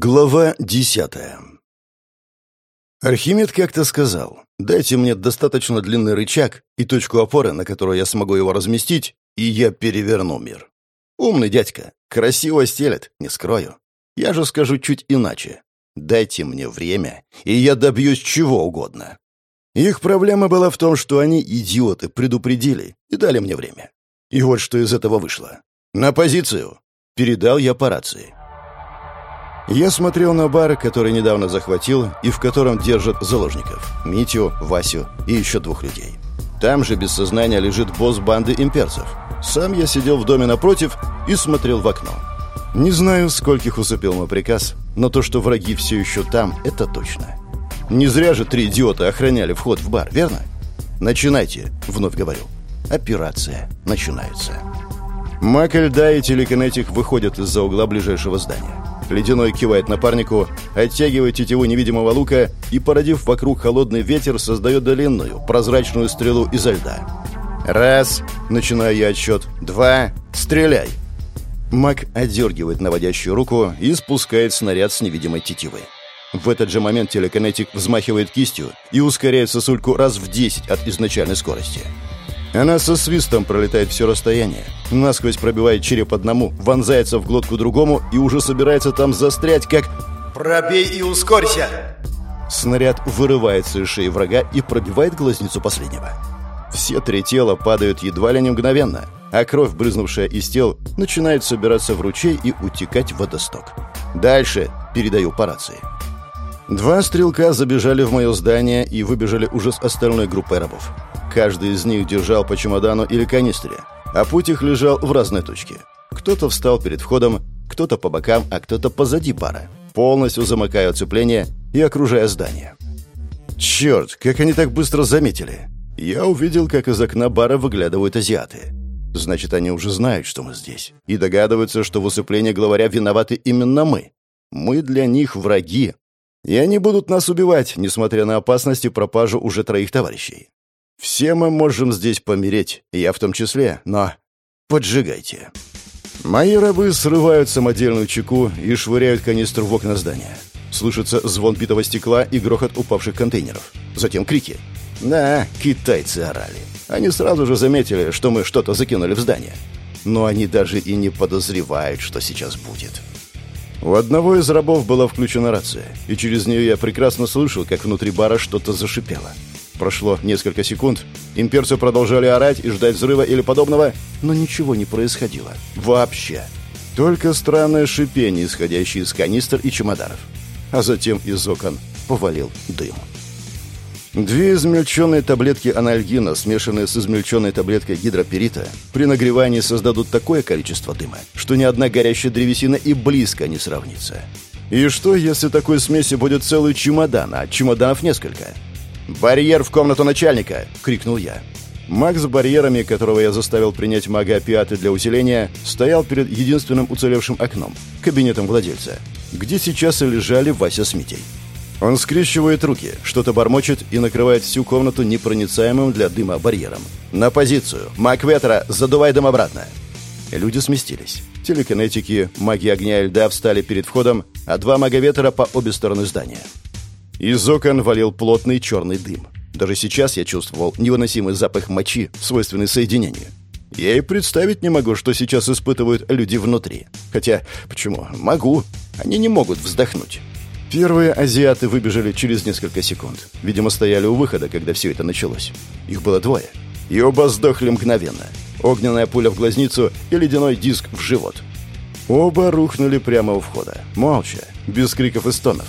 Глава десятая Архимед как-то сказал, «Дайте мне достаточно длинный рычаг и точку опоры, на которую я смогу его разместить, и я переверну мир». Умный дядька, красиво стелет, не скрою. Я же скажу чуть иначе. Дайте мне время, и я добьюсь чего угодно. Их проблема была в том, что они, идиоты, предупредили и дали мне время. И вот что из этого вышло. «На позицию!» — передал я по рации. Я смотрел на бар, который недавно захватил и в котором держат заложников. Митю, Васю и еще двух людей. Там же без сознания лежит босс банды имперцев. Сам я сидел в доме напротив и смотрел в окно. Не знаю, скольких усыпил мой приказ, но то, что враги все еще там, это точно. Не зря же три идиота охраняли вход в бар, верно? Начинайте, вновь говорю. Операция начинается. Мак льда и телекинетик выходят из-за угла ближайшего здания. Ледяной кивает напарнику, оттягивает тетиву невидимого лука и, породив вокруг холодный ветер, создает длинную, прозрачную стрелу изо льда. «Раз!» — начинаю я отсчет. «Два! Стреляй!» Маг одергивает наводящую руку и спускает снаряд с невидимой тетивы. В этот же момент телекинетик взмахивает кистью и ускоряет сосульку раз в 10 от изначальной скорости. Она со свистом пролетает все расстояние, насквозь пробивает череп одному, вонзается в глотку другому и уже собирается там застрять, как... «Пробей и ускорься!» Снаряд вырывается из шеи врага и пробивает глазницу последнего. Все три тела падают едва ли не мгновенно, а кровь, брызнувшая из тел, начинает собираться в ручей и утекать в водосток. «Дальше!» — передаю по рации. Два стрелка забежали в мое здание и выбежали уже с остальной группой рабов. Каждый из них держал по чемодану или канистре, а путь их лежал в разной точке. Кто-то встал перед входом, кто-то по бокам, а кто-то позади бара, полностью замыкая оцепление и окружая здание. Черт, как они так быстро заметили! Я увидел, как из окна бара выглядывают азиаты. Значит, они уже знают, что мы здесь, и догадываются, что в усыплении главаря виноваты именно мы. Мы для них враги, и они будут нас убивать, несмотря на опасность и пропажу уже троих товарищей. Все мы можем здесь помереть, я в том числе, но поджигайте. Мои рабы срывают самодельную чеку и швыряют канистру в окна здания. Слышится звон битого стекла и грохот упавших контейнеров. Затем крики. Да, китайцы орали. Они сразу же заметили, что мы что-то закинули в здание. Но они даже и не подозревают, что сейчас будет. У одного из рабов была включена рация, и через нее я прекрасно слышал, как внутри бара что-то зашипело. Прошло несколько секунд, имперцы продолжали орать и ждать взрыва или подобного, но ничего не происходило. Вообще. Только странное шипение, исходящее из канистр и чемоданов. А затем из окон повалил дым. Две измельченные таблетки анальгина, смешанные с измельченной таблеткой гидроперита, при нагревании создадут такое количество дыма, что ни одна горящая древесина и близко не сравнится. И что, если такой смеси будет целый чемодан, а чемоданов несколько? «Барьер в комнату начальника!» — крикнул я. Маг с барьерами, которого я заставил принять мага-опиаты для усиления, стоял перед единственным уцелевшим окном, кабинетом владельца, где сейчас и лежали Вася с Митей. Он скрещивает руки, что-то бормочет и накрывает всю комнату непроницаемым для дыма барьером. «На позицию! Маг ветра, задувай дым обратно!» Люди сместились. Телекинетики, маги огня и льда встали перед входом, а два мага ветра по обе стороны здания. Из окон валил плотный черный дым. Даже сейчас я чувствовал невыносимый запах мочи, свойственный соединению. Я и представить не могу, что сейчас испытывают люди внутри. Хотя, почему? Могу. Они не могут вздохнуть. Первые азиаты выбежали через несколько секунд. Видимо, стояли у выхода, когда все это началось. Их было двое. И оба сдохли мгновенно. Огненная пуля в глазницу и ледяной диск в живот. Оба рухнули прямо у входа. Молча, без криков и стонов.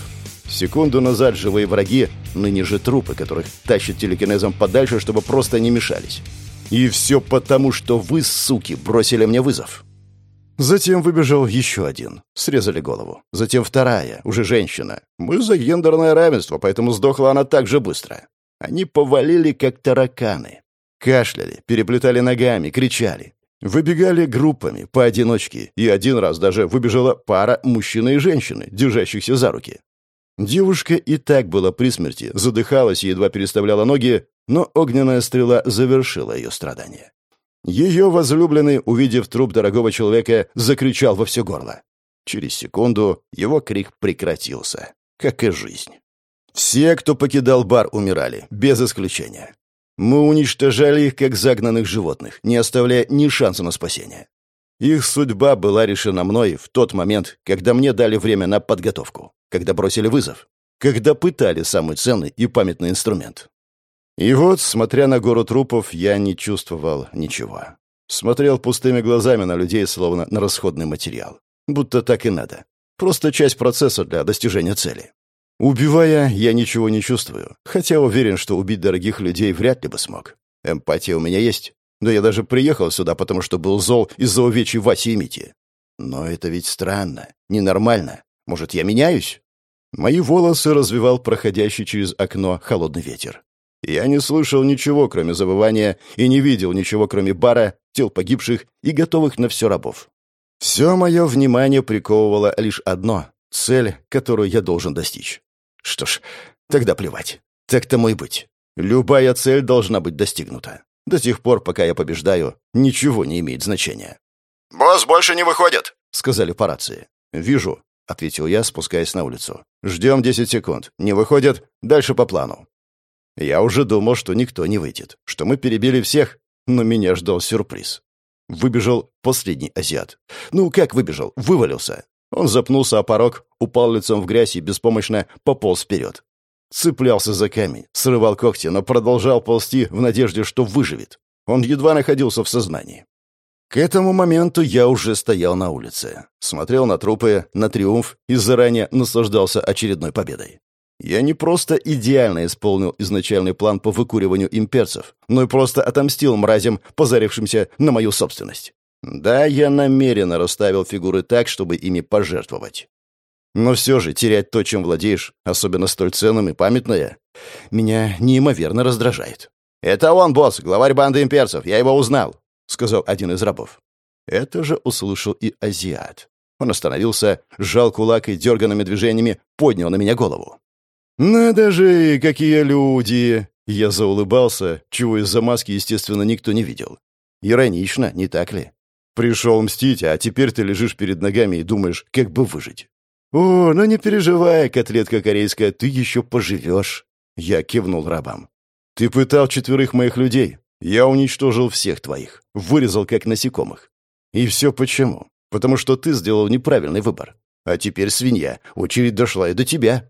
Секунду назад живые враги, ныне же трупы, которых тащат телекинезом подальше, чтобы просто не мешались. И все потому, что вы, суки, бросили мне вызов. Затем выбежал еще один. Срезали голову. Затем вторая, уже женщина. Мы за гендерное равенство, поэтому сдохла она так же быстро. Они повалили, как тараканы. Кашляли, переплетали ногами, кричали. Выбегали группами, поодиночке, и один раз даже выбежала пара мужчины и женщины, держащихся за руки. Девушка и так была при смерти, задыхалась и едва переставляла ноги, но огненная стрела завершила ее страдания. Ее возлюбленный, увидев труп дорогого человека, закричал во все горло. Через секунду его крик прекратился, как и жизнь. Все, кто покидал бар, умирали, без исключения. Мы уничтожали их, как загнанных животных, не оставляя ни шанса на спасение. Их судьба была решена мной в тот момент, когда мне дали время на подготовку, когда бросили вызов, когда пытали самый ценный и памятный инструмент. И вот, смотря на гору трупов, я не чувствовал ничего. Смотрел пустыми глазами на людей, словно на расходный материал. Будто так и надо. Просто часть процесса для достижения цели. Убивая, я ничего не чувствую, хотя уверен, что убить дорогих людей вряд ли бы смог. Эмпатия у меня есть, но я даже приехал сюда, потому что был зол из-за увечий Васи и Мити. Но это ведь странно, ненормально. Может, я меняюсь? Мои волосы развивал проходящий через окно холодный ветер. Я не слышал ничего, кроме забывания, и не видел ничего, кроме бара, тел погибших и готовых на все рабов. Все мое внимание приковывало лишь одно — цель, которую я должен достичь. Что ж, тогда плевать. Так тому и быть. Любая цель должна быть достигнута. До тех пор, пока я побеждаю, ничего не имеет значения. «Босс больше не выходит», — сказали по рации. «Вижу», — ответил я, спускаясь на улицу. «Ждем десять секунд. Не выходят. Дальше по плану». Я уже думал, что никто не выйдет, что мы перебили всех, но меня ждал сюрприз. Выбежал последний азиат. Ну, как выбежал? Вывалился. Он запнулся о порог, упал лицом в грязь и беспомощно пополз вперед. Цеплялся за камень, срывал когти, но продолжал ползти в надежде, что выживет. Он едва находился в сознании. К этому моменту я уже стоял на улице, смотрел на трупы, на триумф и заранее наслаждался очередной победой. Я не просто идеально исполнил изначальный план по выкуриванию имперцев, но и просто отомстил мразям, позарившимся на мою собственность. Да, я намеренно расставил фигуры так, чтобы ими пожертвовать. Но все же терять то, чем владеешь, особенно столь ценным и памятное, меня неимоверно раздражает. «Это он, босс, главарь банды имперцев, я его узнал», — сказал один из рабов. Это же услышал и азиат. Он остановился, сжал кулак и дерганными движениями поднял на меня голову. «Надо же, какие люди!» Я заулыбался, чего из-за маски, естественно, никто не видел. Иронично, не так ли? Пришел мстить, а теперь ты лежишь перед ногами и думаешь, как бы выжить. «О, ну не переживай, котлетка корейская, ты еще поживешь!» Я кивнул рабам. «Ты пытал четверых моих людей. Я уничтожил всех твоих. Вырезал как насекомых. И все почему? Потому что ты сделал неправильный выбор. А теперь, свинья, очередь дошла и до тебя».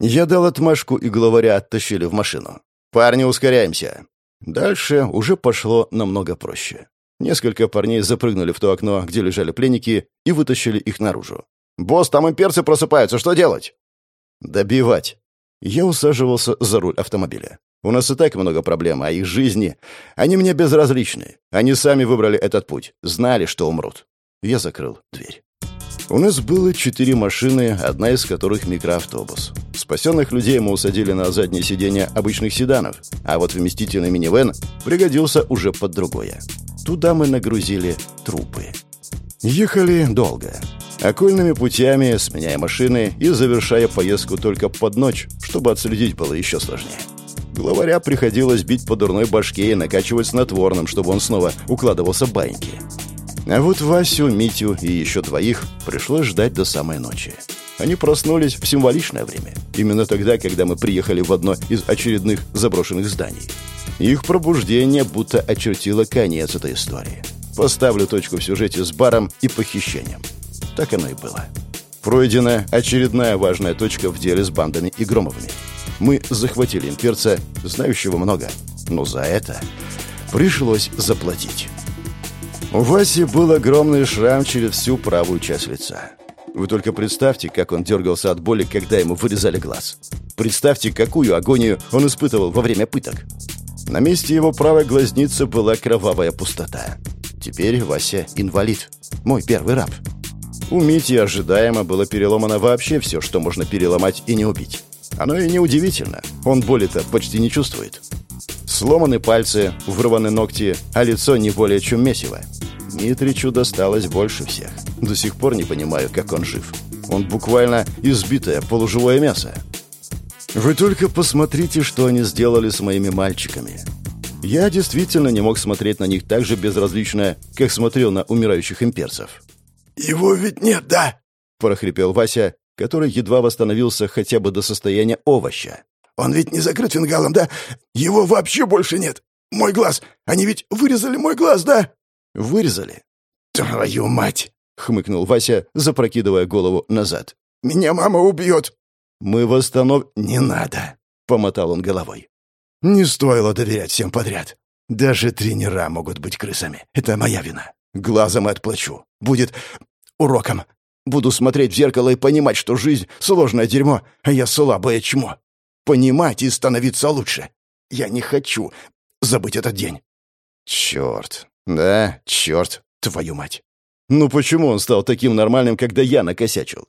Я дал отмашку, и главаря оттащили в машину. «Парни, ускоряемся!» Дальше уже пошло намного проще. Несколько парней запрыгнули в то окно, где лежали пленники, и вытащили их наружу. «Босс, там имперцы просыпаются, что делать?» «Добивать». Я усаживался за руль автомобиля. У нас и так много проблем, а их жизни... Они мне безразличны. Они сами выбрали этот путь. Знали, что умрут. Я закрыл дверь. У нас было четыре машины, одна из которых микроавтобус. Спасенных людей мы усадили на заднее сиденье обычных седанов, а вот вместительный минивэн пригодился уже под другое. Туда мы нагрузили трупы. Ехали долго. Окольными путями, сменяя машины и завершая поездку только под ночь, чтобы отследить было еще сложнее. Главаря приходилось бить по дурной башке и накачивать снотворным, чтобы он снова укладывался в баньки. А вот Васю, Митю и еще двоих пришлось ждать до самой ночи. Они проснулись в символичное время. Именно тогда, когда мы приехали в одно из очередных заброшенных зданий. Их пробуждение будто очертило конец этой истории. Поставлю точку в сюжете с баром и похищением. Так оно и было. Пройдена очередная важная точка в деле с бандами и Громовыми. Мы захватили имперца, знающего много, но за это пришлось заплатить. У Васи был огромный шрам через всю правую часть лица. Вы только представьте, как он дергался от боли, когда ему вырезали глаз. Представьте, какую агонию он испытывал во время пыток. На месте его правой глазницы была кровавая пустота. Теперь Вася инвалид. Мой первый раб. У Мити ожидаемо было переломано вообще все, что можно переломать и не убить. Оно и не удивительно. Он боли-то почти не чувствует. Сломаны пальцы, вырваны ногти, а лицо не более чем месиво. Митричу досталось больше всех. До сих пор не понимаю, как он жив. Он буквально избитое полуживое мясо. Вы только посмотрите, что они сделали с моими мальчиками. Я действительно не мог смотреть на них так же безразлично, как смотрел на умирающих имперцев. «Его ведь нет, да?» — прохрипел Вася, который едва восстановился хотя бы до состояния овоща. «Он ведь не закрыт фингалом, да? Его вообще больше нет. Мой глаз! Они ведь вырезали мой глаз, да?» «Вырезали?» «Твою мать!» — хмыкнул Вася, запрокидывая голову назад. «Меня мама убьет!» «Мы восстанов...» «Не надо!» — помотал он головой. «Не стоило доверять всем подряд. Даже тренера могут быть крысами. Это моя вина. Глазом отплачу. Будет уроком. Буду смотреть в зеркало и понимать, что жизнь — сложное дерьмо, а я слабое чмо. Понимать и становиться лучше. Я не хочу забыть этот день». «Черт. Да, черт. Твою мать. Ну почему он стал таким нормальным, когда я накосячил?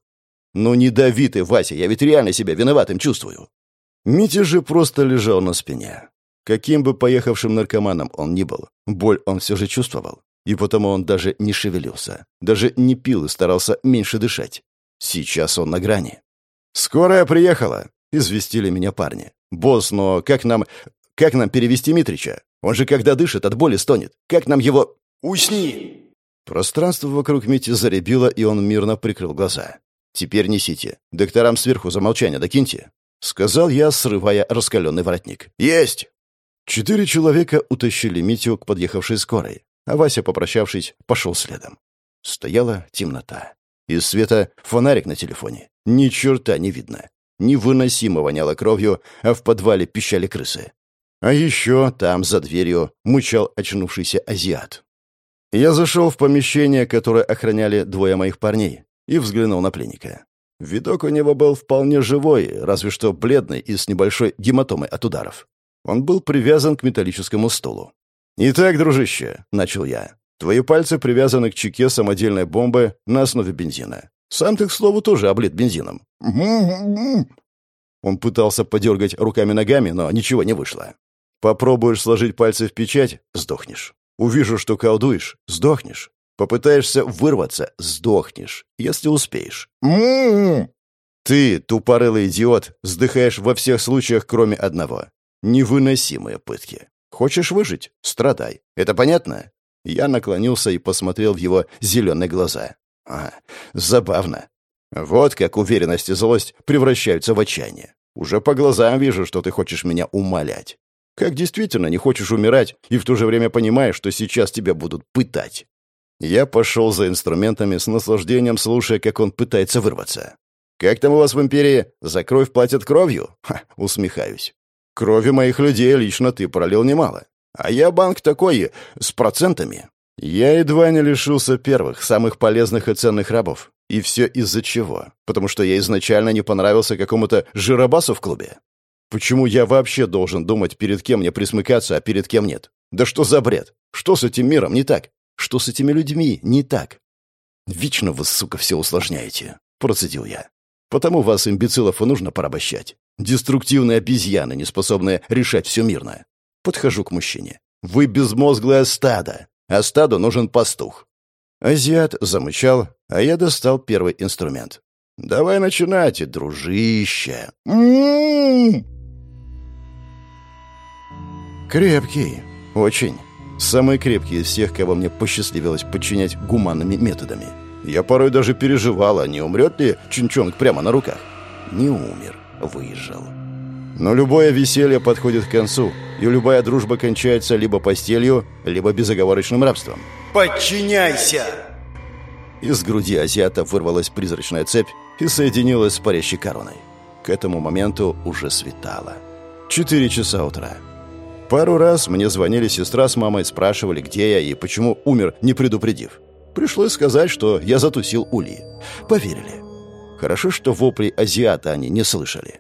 Ну не дави ты, Вася, я ведь реально себя виноватым чувствую. Митя же просто лежал на спине. Каким бы поехавшим наркоманом он ни был, боль он все же чувствовал. И потому он даже не шевелился, даже не пил и старался меньше дышать. Сейчас он на грани. «Скорая приехала», — известили меня парни. «Босс, но как нам... как нам перевести Митрича? Он же когда дышит, от боли стонет. Как нам его...» «Усни!» Пространство вокруг Мити заребило, и он мирно прикрыл глаза. «Теперь несите. Докторам сверху за молчание докиньте», — сказал я, срывая раскаленный воротник. «Есть!» Четыре человека утащили Митю к подъехавшей скорой, а Вася, попрощавшись, пошел следом. Стояла темнота. Из света фонарик на телефоне. Ни черта не видно. Невыносимо воняло кровью, а в подвале пищали крысы. А еще там, за дверью, мучал очнувшийся азиат. Я зашел в помещение, которое охраняли двое моих парней, и взглянул на пленника. Видок у него был вполне живой, разве что бледный и с небольшой гематомой от ударов. Он был привязан к металлическому стулу. «Итак, дружище», — начал я, — «твои пальцы привязаны к чеке самодельной бомбы на основе бензина. Сам ты, к слову, тоже облит бензином». Он пытался подергать руками-ногами, но ничего не вышло. «Попробуешь сложить пальцы в печать — сдохнешь. Увижу, что колдуешь — сдохнешь. Попытаешься вырваться — сдохнешь, если успеешь. Ты, тупорылый идиот, сдыхаешь во всех случаях, кроме одного. Невыносимые пытки. Хочешь выжить? Страдай. Это понятно? Я наклонился и посмотрел в его зеленые глаза. А, забавно. Вот как уверенность и злость превращаются в отчаяние. Уже по глазам вижу, что ты хочешь меня умолять. Как действительно не хочешь умирать и в то же время понимаешь, что сейчас тебя будут пытать? Я пошел за инструментами с наслаждением, слушая, как он пытается вырваться. «Как там у вас в империи? За кровь платят кровью?» Ха, усмехаюсь. «Крови моих людей лично ты пролил немало. А я банк такой, с процентами. Я едва не лишился первых, самых полезных и ценных рабов. И все из-за чего? Потому что я изначально не понравился какому-то жиробасу в клубе. Почему я вообще должен думать, перед кем мне присмыкаться, а перед кем нет? Да что за бред? Что с этим миром не так? Что с этими людьми не так? Вечно вы, сука, все усложняете, процедил я. Потому вас, имбецилов, и нужно порабощать. Деструктивные обезьяны, не способные решать все мирно. Подхожу к мужчине. Вы безмозглое стадо, а стаду нужен пастух. Азиат замычал, а я достал первый инструмент. «Давай начинайте, дружище!» м-м-м. Крепкий. Очень. Самый крепкий из всех, кого мне посчастливилось подчинять гуманными методами. Я порой даже переживала, не умрет ли Чинчонг прямо на руках. Не умер, выжил. Но любое веселье подходит к концу, и любая дружба кончается либо постелью, либо безоговорочным рабством. «Подчиняйся!» Из груди азиата вырвалась призрачная цепь и соединилась с парящей короной. К этому моменту уже светало. Четыре часа утра. Пару раз мне звонили сестра с мамой, спрашивали, где я и почему умер, не предупредив. Пришлось сказать, что я затусил ули. Поверили. Хорошо, что вопли азиата они не слышали.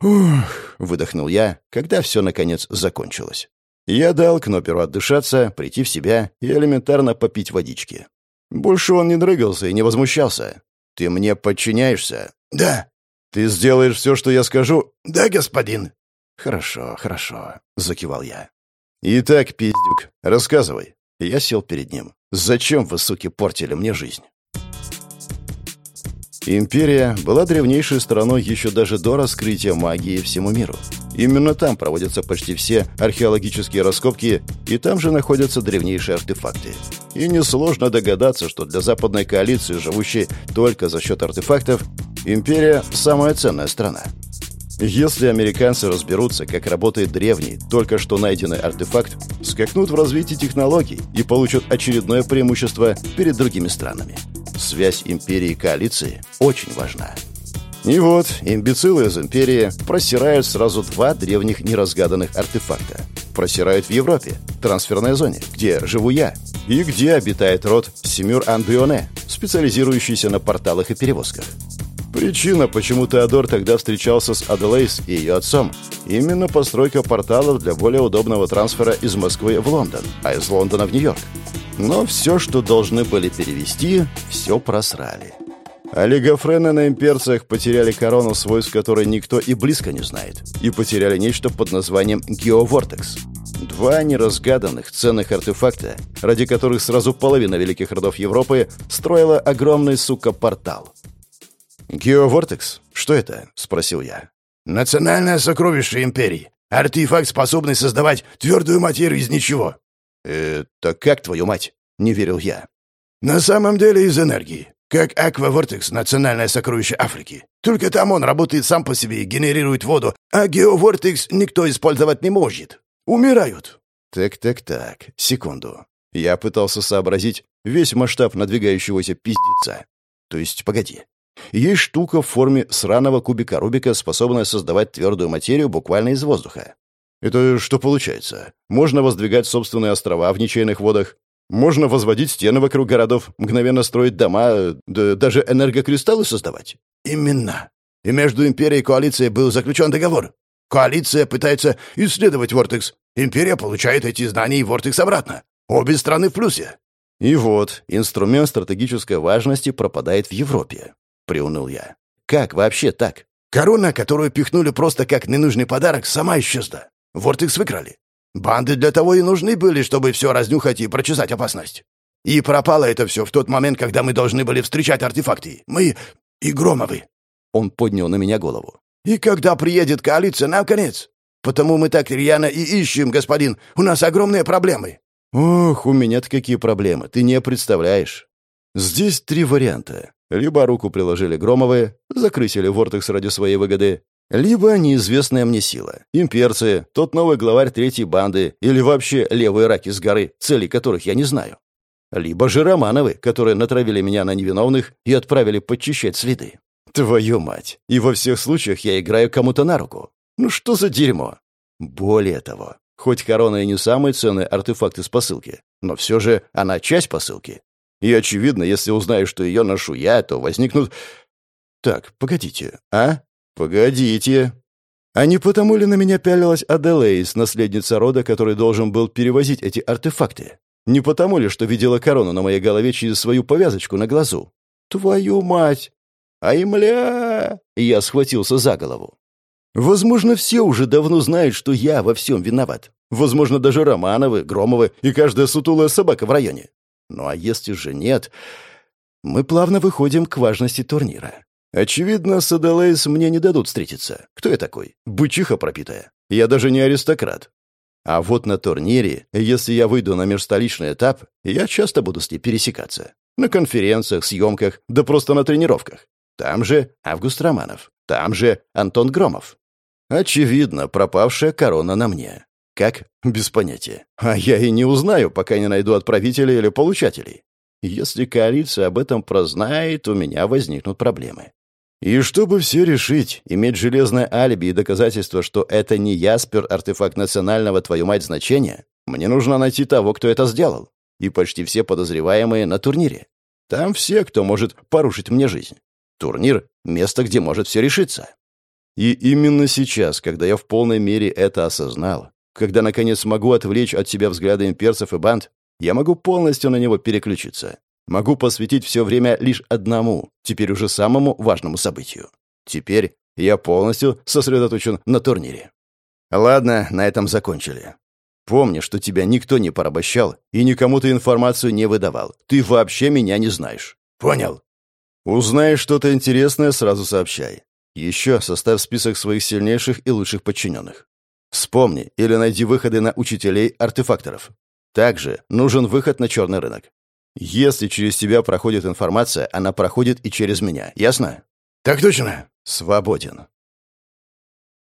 «Ух!» — выдохнул я, когда все, наконец, закончилось. Я дал Кноперу отдышаться, прийти в себя и элементарно попить водички. Больше он не дрыгался и не возмущался. «Ты мне подчиняешься?» «Да». «Ты сделаешь все, что я скажу?» «Да, господин». «Хорошо, хорошо», — закивал я. «Итак, пиздюк, рассказывай». Я сел перед ним. «Зачем вы, суки, портили мне жизнь?» Империя была древнейшей страной еще даже до раскрытия магии всему миру. Именно там проводятся почти все археологические раскопки, и там же находятся древнейшие артефакты. И несложно догадаться, что для западной коалиции, живущей только за счет артефактов, империя – самая ценная страна. Если американцы разберутся, как работает древний, только что найденный артефакт, скакнут в развитии технологий и получат очередное преимущество перед другими странами. Связь империи и коалиции очень важна. И вот, имбецилы из Империи просирают сразу два древних неразгаданных артефакта. Просирают в Европе, трансферной зоне, где живу я, и где обитает род Семюр Андуоне, специализирующийся на порталах и перевозках. Причина, почему Теодор тогда встречался с Аделейс и ее отцом, именно постройка порталов для более удобного трансфера из Москвы в Лондон, а из Лондона в Нью-Йорк. Но все, что должны были перевести, все просрали. Олигофрены на имперцах потеряли корону, свойств которой никто и близко не знает, и потеряли нечто под названием Геовортекс. Два неразгаданных ценных артефакта, ради которых сразу половина великих родов Европы строила огромный, сука, портал. «Геовортекс? Что это?» — спросил я. «Национальное сокровище Империи. Артефакт, способный создавать твердую материю из ничего». «Это как, твою мать?» — не верил я. «На самом деле из энергии. Как Аквавортекс — национальное сокровище Африки. Только там он работает сам по себе и генерирует воду, а Геовортекс никто использовать не может. Умирают. Так-так-так, секунду. Я пытался сообразить весь масштаб надвигающегося пиздеца. То есть, погоди. Есть штука в форме сраного кубика Рубика, способная создавать твердую материю буквально из воздуха. Это что получается? Можно воздвигать собственные острова в ничейных водах, можно возводить стены вокруг городов, мгновенно строить дома, да даже энергокристаллы создавать. Именно. И между Империей и Коалицией был заключен договор. Коалиция пытается исследовать Вортекс. Империя получает эти знания и Вортекс обратно. Обе страны в плюсе. И вот, инструмент стратегической важности пропадает в Европе. Приуныл я. Как вообще так? Корона, которую пихнули просто как ненужный подарок, сама исчезла. Вортекс выкрали. Банды для того и нужны были, чтобы все разнюхать и прочесать опасность. И пропало это все в тот момент, когда мы должны были встречать артефакты. Мы и Громовы. Он поднял на меня голову. И когда приедет коалиция, нам конец. Потому мы так рьяно и ищем, господин. У нас огромные проблемы. Ох, у меня-то какие проблемы, ты не представляешь. Здесь три варианта. Либо руку приложили Громовы, закрысили Вортекс ради своей выгоды, либо неизвестная мне сила. Имперцы, тот новый главарь третьей банды или вообще левые раки с горы, цели которых я не знаю. Либо же Романовы, которые натравили меня на невиновных и отправили подчищать следы. Твою мать! И во всех случаях я играю кому-то на руку. Ну что за дерьмо? Более того, хоть корона и не самый ценный артефакт из посылки, но все же она часть посылки. И очевидно, если узнаю, что ее ношу я, то возникнут... Так, погодите, а? «Погодите. А не потому ли на меня пялилась Аделейс, наследница рода, который должен был перевозить эти артефакты? Не потому ли, что видела корону на моей голове через свою повязочку на глазу? Твою мать! Ай, мля! Я схватился за голову. Возможно, все уже давно знают, что я во всем виноват. Возможно, даже Романовы, Громовы и каждая сутулая собака в районе. Ну а если же нет, мы плавно выходим к важности турнира. Очевидно, с Аделейс мне не дадут встретиться. Кто я такой? Бычиха пропитая. Я даже не аристократ. А вот на турнире, если я выйду на межстоличный этап, я часто буду с ней пересекаться. На конференциях, съемках, да просто на тренировках. Там же Август Романов. Там же Антон Громов. Очевидно, пропавшая корона на мне. Как? Без понятия. А я и не узнаю, пока не найду отправителей или получателей. Если коалиция об этом прознает, у меня возникнут проблемы. И чтобы все решить, иметь железное алиби и доказательство, что это не Яспер артефакт национального, твою мать, значения, мне нужно найти того, кто это сделал. И почти все подозреваемые на турнире. Там все, кто может порушить мне жизнь. Турнир — место, где может все решиться. И именно сейчас, когда я в полной мере это осознал, когда, наконец, могу отвлечь от себя взгляды имперцев и банд, я могу полностью на него переключиться. Могу посвятить все время лишь одному, теперь уже самому важному событию. Теперь я полностью сосредоточен на турнире. Ладно, на этом закончили. Помни, что тебя никто не порабощал и никому ты информацию не выдавал. Ты вообще меня не знаешь. Понял. Узнаешь что-то интересное, сразу сообщай. Еще составь список своих сильнейших и лучших подчиненных. Вспомни или найди выходы на учителей-артефакторов. Также нужен выход на черный рынок. Если через тебя проходит информация, она проходит и через меня. Ясно? Так точно. Свободен.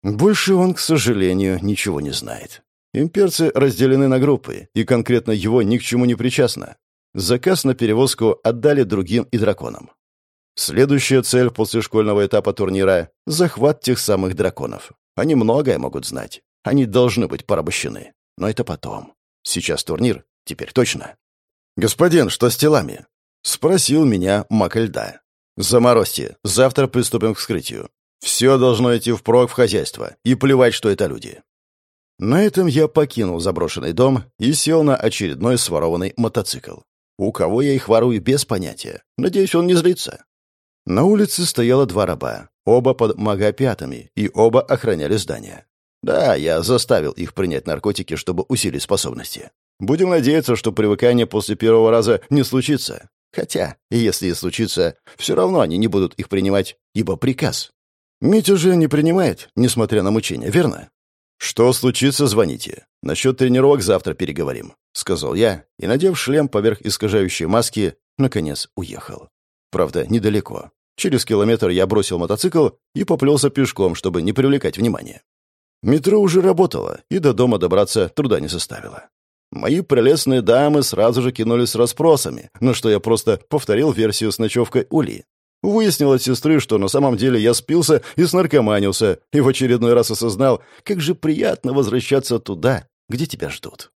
Больше он, к сожалению, ничего не знает. Имперцы разделены на группы, и конкретно его ни к чему не причастно. Заказ на перевозку отдали другим и драконам. Следующая цель после школьного этапа турнира — захват тех самых драконов. Они многое могут знать. Они должны быть порабощены. Но это потом. Сейчас турнир, теперь точно. «Господин, что с телами?» — спросил меня Мака льда. «Заморозьте. Завтра приступим к вскрытию. Все должно идти впрок в хозяйство. И плевать, что это люди». На этом я покинул заброшенный дом и сел на очередной сворованный мотоцикл. У кого я их ворую, без понятия. Надеюсь, он не злится. На улице стояло два раба, оба под магопятами, и оба охраняли здание. Да, я заставил их принять наркотики, чтобы усилить способности. Будем надеяться, что привыкание после первого раза не случится. Хотя, если и случится, все равно они не будут их принимать, ибо приказ. Митя же не принимает, несмотря на мучения, верно? «Что случится, звоните. Насчет тренировок завтра переговорим», — сказал я, и, надев шлем поверх искажающей маски, наконец уехал. Правда, недалеко. Через километр я бросил мотоцикл и поплелся пешком, чтобы не привлекать внимания. Метро уже работало, и до дома добраться труда не составило. Мои прелестные дамы сразу же кинулись с расспросами, на что я просто повторил версию с ночевкой Ули. Выяснил от сестры, что на самом деле я спился и снаркоманился, и в очередной раз осознал, как же приятно возвращаться туда, где тебя ждут.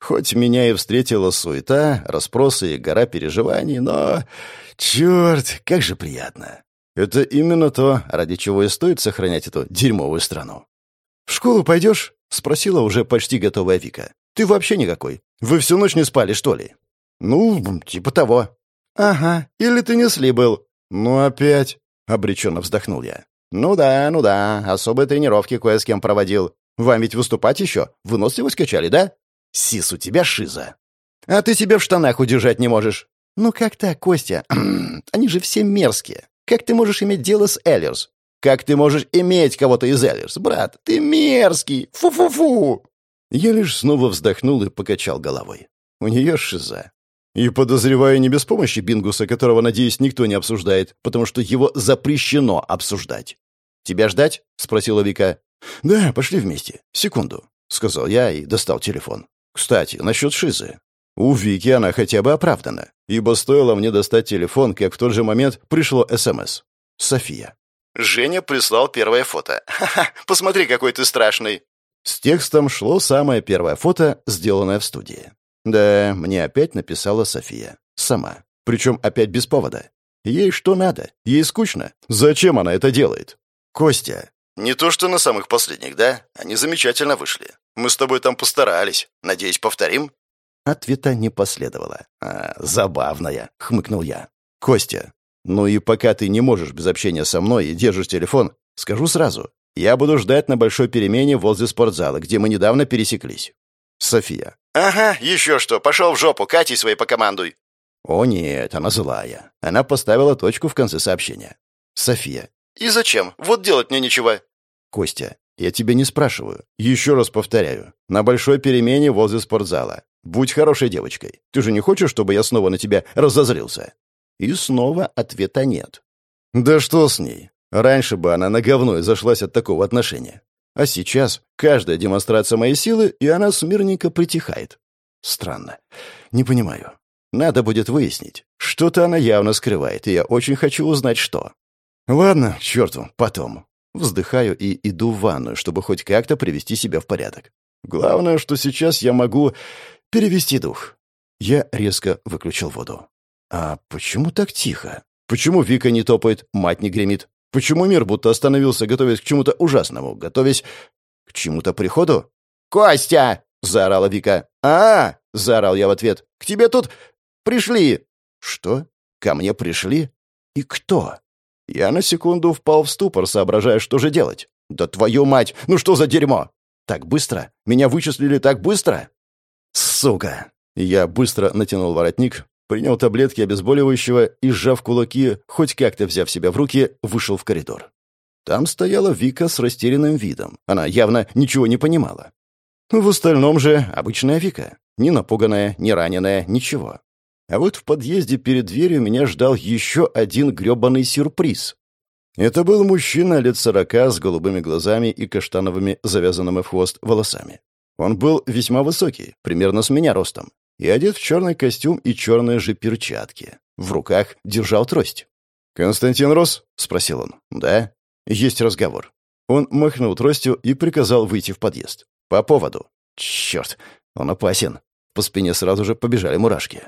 Хоть меня и встретила суета, расспросы и гора переживаний, но... Черт, как же приятно. Это именно то, ради чего и стоит сохранять эту дерьмовую страну. «В школу пойдешь?» — спросила уже почти готовая Вика. «Ты вообще никакой. Вы всю ночь не спали, что ли?» «Ну, типа того». «Ага. Или ты не сли был?» «Ну опять?» — обреченно вздохнул я. «Ну да, ну да. Особые тренировки кое с кем проводил. Вам ведь выступать еще? Выносливость качали, да?» Сис, у тебя шиза. А ты себя в штанах удержать не можешь. Ну как так, Костя? Они же все мерзкие. Как ты можешь иметь дело с Эллерс? Как ты можешь иметь кого-то из Эллерс? Брат, ты мерзкий. Фу-фу-фу. Я лишь снова вздохнул и покачал головой. У нее шиза. И подозреваю не без помощи Бингуса, которого, надеюсь, никто не обсуждает, потому что его запрещено обсуждать. «Тебя ждать?» — спросила Вика. «Да, пошли вместе. Секунду», — сказал я и достал телефон. Кстати, насчет Шизы. У Вики она хотя бы оправдана, ибо стоило мне достать телефон, как в тот же момент пришло СМС. София. Женя прислал первое фото. «Ха-ха, посмотри, какой ты страшный!» С текстом шло самое первое фото, сделанное в студии. Да, мне опять написала София. Сама. Причем опять без повода. Ей что надо? Ей скучно. Зачем она это делает? Костя. Не то что на самых последних, да? Они замечательно вышли. Мы с тобой там постарались. Надеюсь, повторим?» Ответа не последовало. «А, забавная», — хмыкнул я. «Костя, ну и пока ты не можешь без общения со мной и держишь телефон, скажу сразу. Я буду ждать на большой перемене возле спортзала, где мы недавно пересеклись». София. «Ага, еще что. Пошел в жопу, Катей своей покомандуй». О нет, она злая. Она поставила точку в конце сообщения. София. «И зачем? Вот делать мне нечего». Костя. Я тебя не спрашиваю. Еще раз повторяю. На большой перемене возле спортзала. Будь хорошей девочкой. Ты же не хочешь, чтобы я снова на тебя разозрился?» И снова ответа нет. «Да что с ней? Раньше бы она на говно и зашлась от такого отношения. А сейчас каждая демонстрация моей силы, и она смирненько притихает. Странно. Не понимаю. Надо будет выяснить. Что-то она явно скрывает, и я очень хочу узнать, что. Ладно, черту, потом. Вздыхаю и иду в ванную, чтобы хоть как-то привести себя в порядок. Главное, что сейчас я могу перевести дух. Я резко выключил воду. А почему так тихо? Почему Вика не топает, мать не гремит? Почему мир будто остановился, готовясь к чему-то ужасному, готовясь к чему-то приходу? «Костя!» — заорала Вика. «А!» — заорал я в ответ. «К тебе тут пришли!» «Что? Ко мне пришли? И кто?» Я на секунду впал в ступор, соображая, что же делать. «Да твою мать! Ну что за дерьмо? Так быстро? Меня вычислили так быстро?» «Сука!» Я быстро натянул воротник, принял таблетки обезболивающего и, сжав кулаки, хоть как-то взяв себя в руки, вышел в коридор. Там стояла Вика с растерянным видом. Она явно ничего не понимала. В остальном же обычная Вика. Ни напуганная, ни раненая, ничего. А вот в подъезде перед дверью меня ждал еще один грёбаный сюрприз. Это был мужчина лет сорока с голубыми глазами и каштановыми, завязанными в хвост, волосами. Он был весьма высокий, примерно с меня ростом, и одет в черный костюм и черные же перчатки. В руках держал трость. «Константин Рос?» — спросил он. «Да». «Есть разговор». Он махнул тростью и приказал выйти в подъезд. «По поводу». «Черт, он опасен». По спине сразу же побежали мурашки.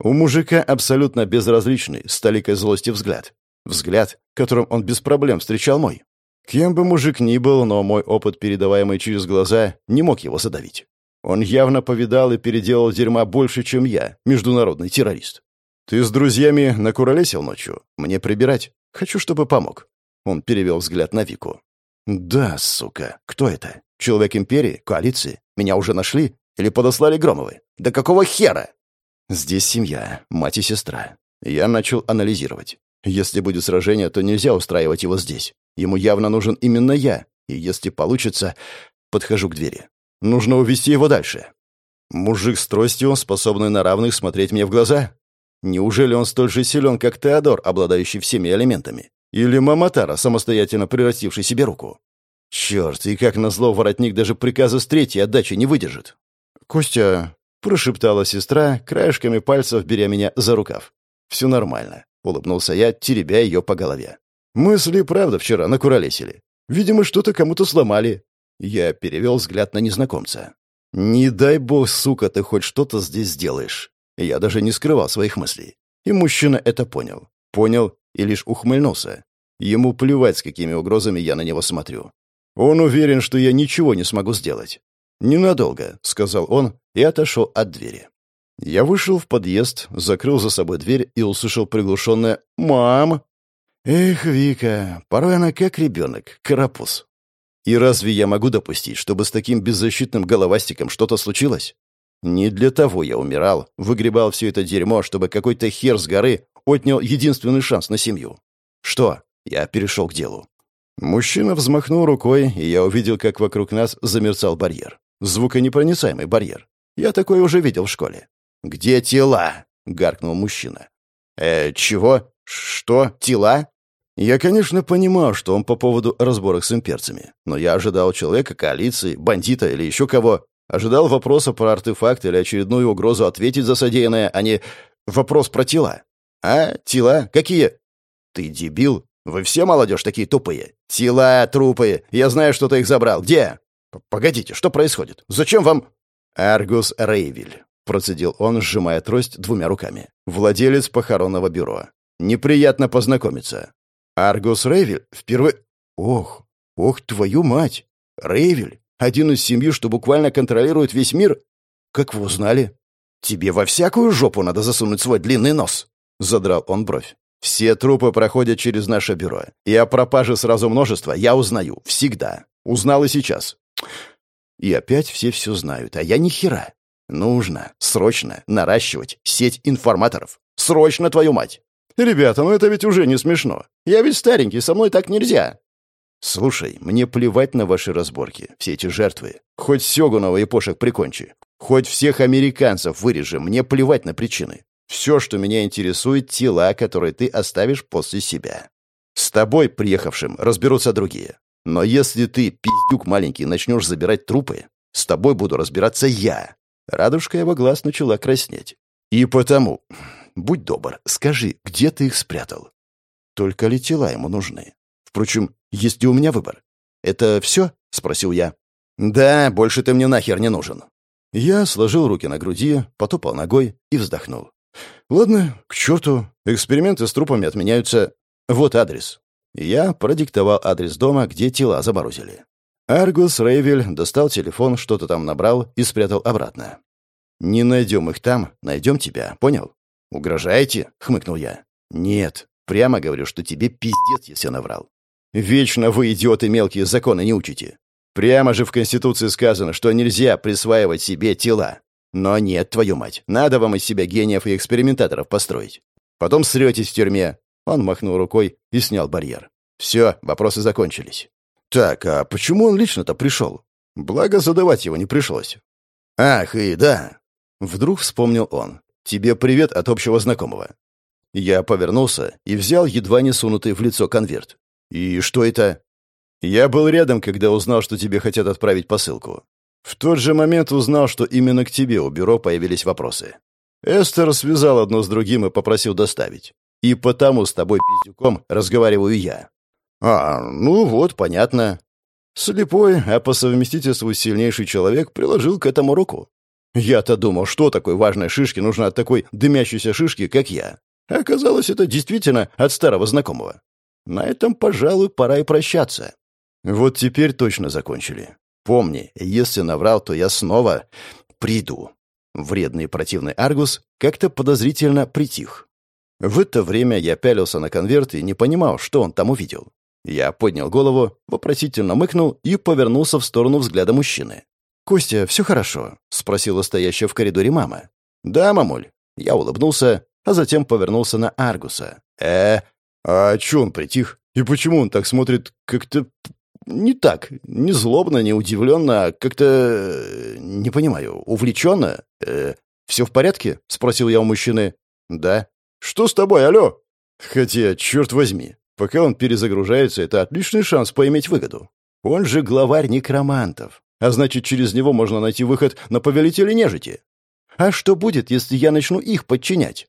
У мужика абсолютно безразличный, с толикой злости взгляд. Взгляд, которым он без проблем встречал мой. Кем бы мужик ни был, но мой опыт, передаваемый через глаза, не мог его задавить. Он явно повидал и переделал дерьма больше, чем я, международный террорист. «Ты с друзьями накуролесил ночью? Мне прибирать? Хочу, чтобы помог». Он перевел взгляд на Вику. «Да, сука. Кто это? Человек Империи? Коалиции? Меня уже нашли? Или подослали Громовы? Да какого хера?» «Здесь семья, мать и сестра». Я начал анализировать. Если будет сражение, то нельзя устраивать его здесь. Ему явно нужен именно я. И если получится, подхожу к двери. Нужно увести его дальше. Мужик с тростью, способный на равных смотреть мне в глаза? Неужели он столь же силен, как Теодор, обладающий всеми элементами? Или Маматара, самостоятельно прирастивший себе руку? Черт, и как назло воротник даже приказа с третьей отдачи не выдержит. «Костя», — прошептала сестра, краешками пальцев беря меня за рукав. «Все нормально улыбнулся я, теребя ее по голове. Мысли, правда, вчера накуролесили. Видимо, что-то кому-то сломали. Я перевел взгляд на незнакомца. «Не дай бог, сука, ты хоть что-то здесь сделаешь». Я даже не скрывал своих мыслей. И мужчина это понял. Понял и лишь ухмыльнулся. Ему плевать, с какими угрозами я на него смотрю. Он уверен, что я ничего не смогу сделать. «Ненадолго», — сказал он и отошел от двери. Я вышел в подъезд, закрыл за собой дверь и услышал приглушенное «Мам!». Эх, Вика, порой она как ребенок, карапуз. И разве я могу допустить, чтобы с таким беззащитным головастиком что-то случилось? Не для того я умирал, выгребал все это дерьмо, чтобы какой-то хер с горы отнял единственный шанс на семью. Что? Я перешел к делу. Мужчина взмахнул рукой, и я увидел, как вокруг нас замерцал барьер. Звуконепроницаемый барьер. Я такое уже видел в школе. «Где тела?» — гаркнул мужчина. «Э, чего? Что? Тела?» Я, конечно, понимал, что он по поводу разборок с имперцами, но я ожидал человека, коалиции, бандита или еще кого. Ожидал вопроса про артефакт или очередную угрозу ответить за содеянное, а не вопрос про тела. «А? Тела? Какие?» «Ты дебил? Вы все, молодежь, такие тупые. Тела, трупы. Я знаю, что ты их забрал. Где?» «Погодите, что происходит? Зачем вам...» «Аргус Рейвиль. Процедил он, сжимая трость двумя руками. «Владелец похоронного бюро. Неприятно познакомиться. Аргус Рейвель впервые... Ох, ох, твою мать! Рейвель, один из семьи, что буквально контролирует весь мир? Как вы узнали? Тебе во всякую жопу надо засунуть свой длинный нос!» Задрал он бровь. «Все трупы проходят через наше бюро. И о пропаже сразу множество я узнаю. Всегда. Узнал и сейчас. И опять все все знают, а я ни хера. Нужно срочно наращивать сеть информаторов. Срочно, твою мать! Ребята, ну это ведь уже не смешно. Я ведь старенький, со мной так нельзя. Слушай, мне плевать на ваши разборки, все эти жертвы. Хоть Сёгунова и Пошек прикончи. Хоть всех американцев вырежем, мне плевать на причины. Все, что меня интересует, тела, которые ты оставишь после себя. С тобой, приехавшим, разберутся другие. Но если ты, пиздюк маленький, начнешь забирать трупы, с тобой буду разбираться я. Радужка его глаз начала краснеть. «И потому, будь добр, скажи, где ты их спрятал?» «Только ли тела ему нужны? Впрочем, есть ли у меня выбор?» «Это все?» — спросил я. «Да, больше ты мне нахер не нужен». Я сложил руки на груди, потопал ногой и вздохнул. «Ладно, к черту, эксперименты с трупами отменяются. Вот адрес». Я продиктовал адрес дома, где тела заморозили. Аргус Рейвель достал телефон, что-то там набрал и спрятал обратно. «Не найдем их там, найдем тебя, понял?» «Угрожаете?» — хмыкнул я. «Нет, прямо говорю, что тебе пиздец, если наврал. Вечно вы, идиоты мелкие, законы не учите. Прямо же в Конституции сказано, что нельзя присваивать себе тела. Но нет, твою мать, надо вам из себя гениев и экспериментаторов построить. Потом сретесь в тюрьме». Он махнул рукой и снял барьер. Все, вопросы закончились. Так, а почему он лично-то пришел? Благо, задавать его не пришлось. Ах, и да. Вдруг вспомнил он. Тебе привет от общего знакомого. Я повернулся и взял едва не сунутый в лицо конверт. И что это? Я был рядом, когда узнал, что тебе хотят отправить посылку. В тот же момент узнал, что именно к тебе у бюро появились вопросы. Эстер связал одно с другим и попросил доставить. И потому с тобой, пиздюком, разговариваю я. А, ну вот, понятно. Слепой, а по совместительству сильнейший человек приложил к этому руку. Я-то думал, что такой важной шишке нужно от такой дымящейся шишки, как я. Оказалось, это действительно от старого знакомого. На этом, пожалуй, пора и прощаться. Вот теперь точно закончили. Помни, если наврал, то я снова приду». Вредный и противный Аргус как-то подозрительно притих. В это время я пялился на конверт и не понимал, что он там увидел. Я поднял голову, вопросительно мыкнул и повернулся в сторону взгляда мужчины. «Костя, все хорошо?» — спросила стоящая в коридоре мама. «Да, мамуль». Я улыбнулся, а затем повернулся на Аргуса. «Э, а чё он притих? И почему он так смотрит как-то не так, не злобно, не удивленно, а как-то... Э, не понимаю, увлеченно. Э, «Все в порядке?» — спросил я у мужчины. «Да». «Что с тобой, алло?» Хотя, черт возьми, пока он перезагружается, это отличный шанс поиметь выгоду. Он же главарь некромантов, а значит, через него можно найти выход на повелителя нежити. А что будет, если я начну их подчинять?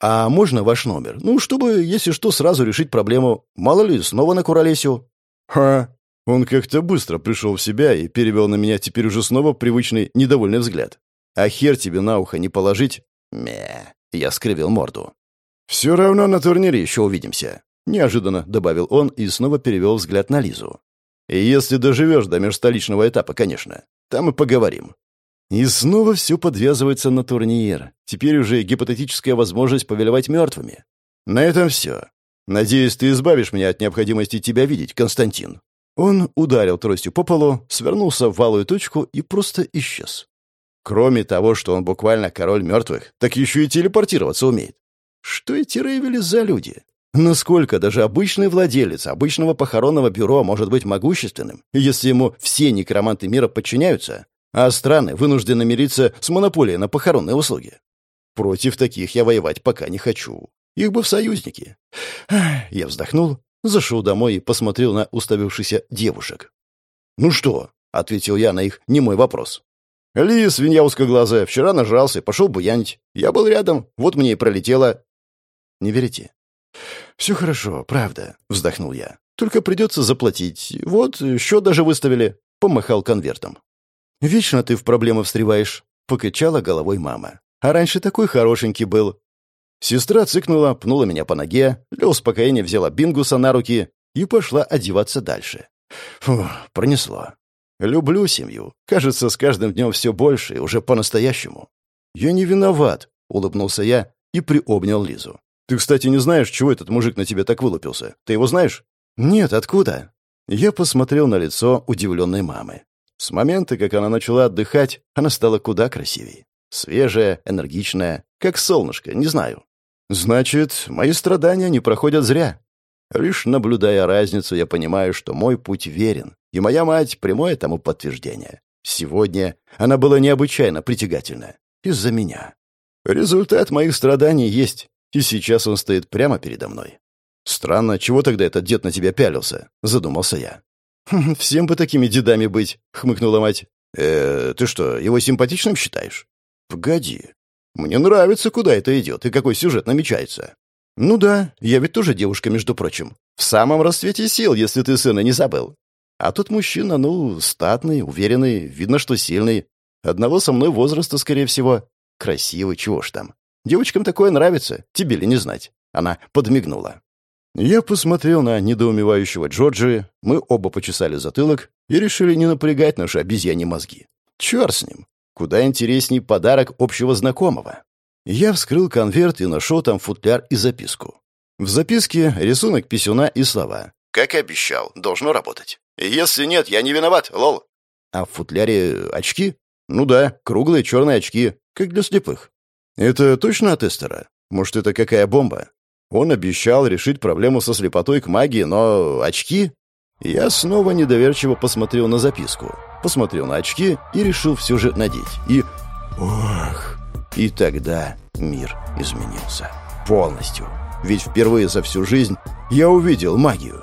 А можно ваш номер? Ну, чтобы, если что, сразу решить проблему. Мало ли, снова на куролесю. Ха, он как-то быстро пришел в себя и перевел на меня теперь уже снова привычный недовольный взгляд. «А хер тебе на ухо не положить?» «Мя...» — я скривил морду. «Все равно на турнире еще увидимся», — неожиданно добавил он и снова перевел взгляд на Лизу. «И если доживешь до межстоличного этапа, конечно, там и поговорим». И снова все подвязывается на турнир. Теперь уже гипотетическая возможность повелевать мертвыми. На этом все. Надеюсь, ты избавишь меня от необходимости тебя видеть, Константин. Он ударил тростью по полу, свернулся в валую точку и просто исчез. Кроме того, что он буквально король мертвых, так еще и телепортироваться умеет. Что эти рейвели за люди? Насколько даже обычный владелец обычного похоронного бюро может быть могущественным, если ему все некроманты мира подчиняются, а страны вынуждены мириться с монополией на похоронные услуги? Против таких я воевать пока не хочу. Их бы в союзники. Я вздохнул Зашел домой и посмотрел на уставившихся девушек. «Ну что?» — ответил я на их немой вопрос. «Ли, свинья узкоглазая, вчера нажрался, пошел буянить. Я был рядом, вот мне и пролетело». «Не верите?» «Все хорошо, правда», — вздохнул я. «Только придется заплатить. Вот, счет даже выставили». Помахал конвертом. «Вечно ты в проблемы встреваешь», — покачала головой мама. «А раньше такой хорошенький был. Сестра цыкнула, пнула меня по ноге, для успокоения взяла Бингуса на руки и пошла одеваться дальше. Фу, пронесло. Люблю семью. Кажется, с каждым днем все больше, и уже по-настоящему. Я не виноват, улыбнулся я и приобнял Лизу. Ты, кстати, не знаешь, чего этот мужик на тебе так вылупился? Ты его знаешь? Нет, откуда? Я посмотрел на лицо удивленной мамы. С момента, как она начала отдыхать, она стала куда красивее. Свежая, энергичная, как солнышко, не знаю. Значит, мои страдания не проходят зря. Лишь наблюдая разницу, я понимаю, что мой путь верен, и моя мать — прямое тому подтверждение. Сегодня она была необычайно притягательна. Из-за меня. Результат моих страданий есть, и сейчас он стоит прямо передо мной. «Странно, чего тогда этот дед на тебя пялился?» — задумался я. «Хм, «Всем бы такими дедами быть», — хмыкнула мать. «Э, ты что, его симпатичным считаешь?» «Погоди, мне нравится, куда это идет и какой сюжет намечается. Ну да, я ведь тоже девушка, между прочим. В самом расцвете сил, если ты сына не забыл. А тут мужчина, ну, статный, уверенный, видно, что сильный. Одного со мной возраста, скорее всего. Красивый, чего ж там. Девочкам такое нравится, тебе ли не знать. Она подмигнула. Я посмотрел на недоумевающего Джорджи, мы оба почесали затылок и решили не напрягать наши обезьяни мозги. Черт с ним. Куда интересней подарок общего знакомого. Я вскрыл конверт и нашел там футляр и записку. В записке рисунок писюна и слова. «Как и обещал, должно работать. Если нет, я не виноват, лол». А в футляре очки? Ну да, круглые черные очки, как для слепых. Это точно от Эстера? Может, это какая бомба? Он обещал решить проблему со слепотой к магии, но очки? Я снова недоверчиво посмотрел на записку, посмотрел на очки и решил все же надеть. И... Ох! И тогда мир изменился. Полностью. Ведь впервые за всю жизнь я увидел магию.